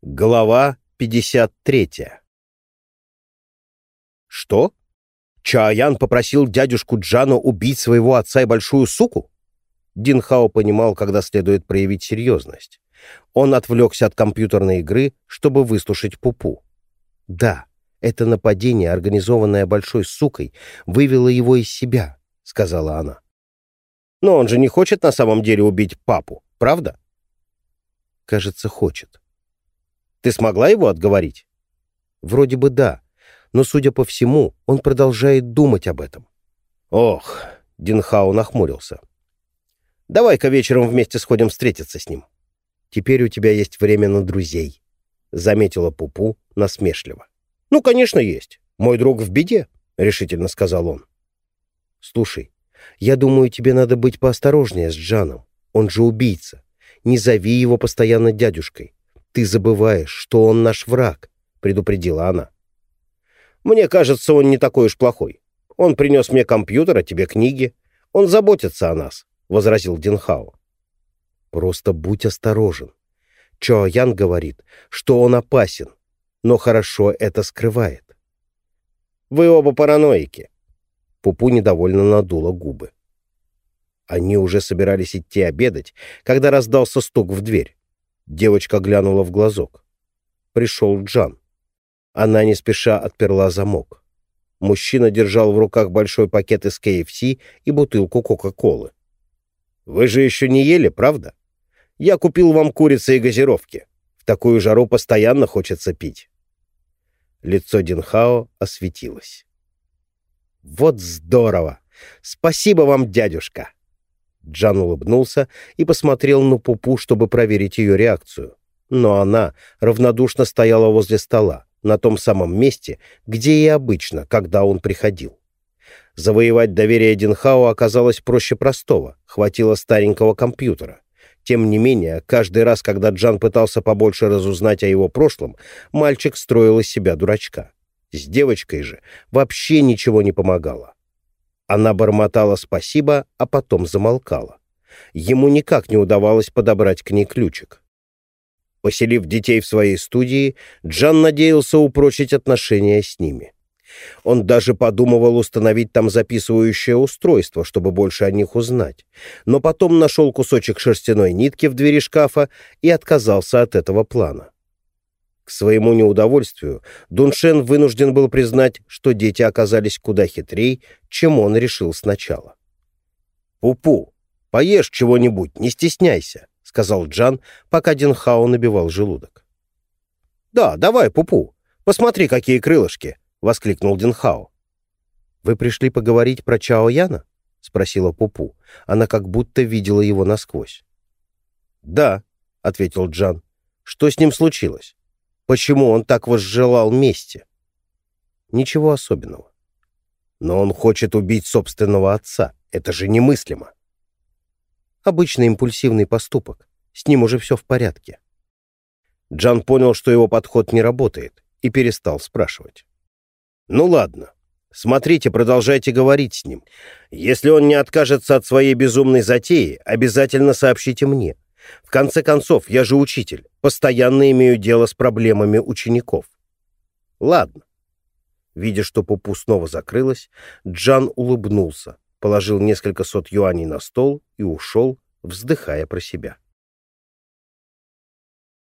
Глава 53 Что? Чаян попросил дядюшку Джана убить своего отца и большую суку? Дин Хао понимал, когда следует проявить серьезность. Он отвлекся от компьютерной игры, чтобы выслушать Пупу. Да, это нападение, организованное большой сукой, вывело его из себя, сказала она. Но он же не хочет на самом деле убить папу, правда? Кажется, хочет. Ты смогла его отговорить? Вроде бы да, но, судя по всему, он продолжает думать об этом. Ох, Динхау нахмурился. Давай-ка вечером вместе сходим встретиться с ним. Теперь у тебя есть время на друзей, заметила Пупу насмешливо. Ну, конечно, есть. Мой друг в беде, решительно сказал он. Слушай, я думаю, тебе надо быть поосторожнее с Джаном. Он же убийца. Не зови его постоянно дядюшкой. «Ты забываешь, что он наш враг», — предупредила она. «Мне кажется, он не такой уж плохой. Он принес мне компьютер, а тебе книги. Он заботится о нас», — возразил Динхао. «Просто будь осторожен. Чо Ян говорит, что он опасен, но хорошо это скрывает». «Вы оба параноики», — Пупу недовольно надула губы. Они уже собирались идти обедать, когда раздался стук в дверь. Девочка глянула в глазок. Пришел Джан. Она не спеша отперла замок. Мужчина держал в руках большой пакет из КФС и бутылку Кока-Колы. «Вы же еще не ели, правда? Я купил вам курицы и газировки. В такую жару постоянно хочется пить». Лицо Динхао осветилось. «Вот здорово! Спасибо вам, дядюшка!» Джан улыбнулся и посмотрел на Пупу, чтобы проверить ее реакцию. Но она равнодушно стояла возле стола, на том самом месте, где и обычно, когда он приходил. Завоевать доверие Динхао оказалось проще простого, хватило старенького компьютера. Тем не менее, каждый раз, когда Джан пытался побольше разузнать о его прошлом, мальчик строил из себя дурачка. С девочкой же вообще ничего не помогало. Она бормотала спасибо, а потом замолкала. Ему никак не удавалось подобрать к ней ключик. Поселив детей в своей студии, Джан надеялся упрочить отношения с ними. Он даже подумывал установить там записывающее устройство, чтобы больше о них узнать. Но потом нашел кусочек шерстяной нитки в двери шкафа и отказался от этого плана. К своему неудовольствию Дуншен вынужден был признать, что дети оказались куда хитрей, чем он решил сначала. «Пупу, поешь чего-нибудь, не стесняйся», — сказал Джан, пока Динхао набивал желудок. «Да, давай, Пупу, посмотри, какие крылышки», — воскликнул Динхао. «Вы пришли поговорить про Чао Яна?» — спросила Пупу. Она как будто видела его насквозь. «Да», — ответил Джан. «Что с ним случилось?» Почему он так возжелал мести? Ничего особенного. Но он хочет убить собственного отца. Это же немыслимо. Обычный импульсивный поступок. С ним уже все в порядке. Джан понял, что его подход не работает, и перестал спрашивать. «Ну ладно. Смотрите, продолжайте говорить с ним. Если он не откажется от своей безумной затеи, обязательно сообщите мне. В конце концов, я же учитель, постоянно имею дело с проблемами учеников. Ладно. Видя, что пупу снова закрылась, Джан улыбнулся, положил несколько сот юаней на стол и ушел, вздыхая про себя.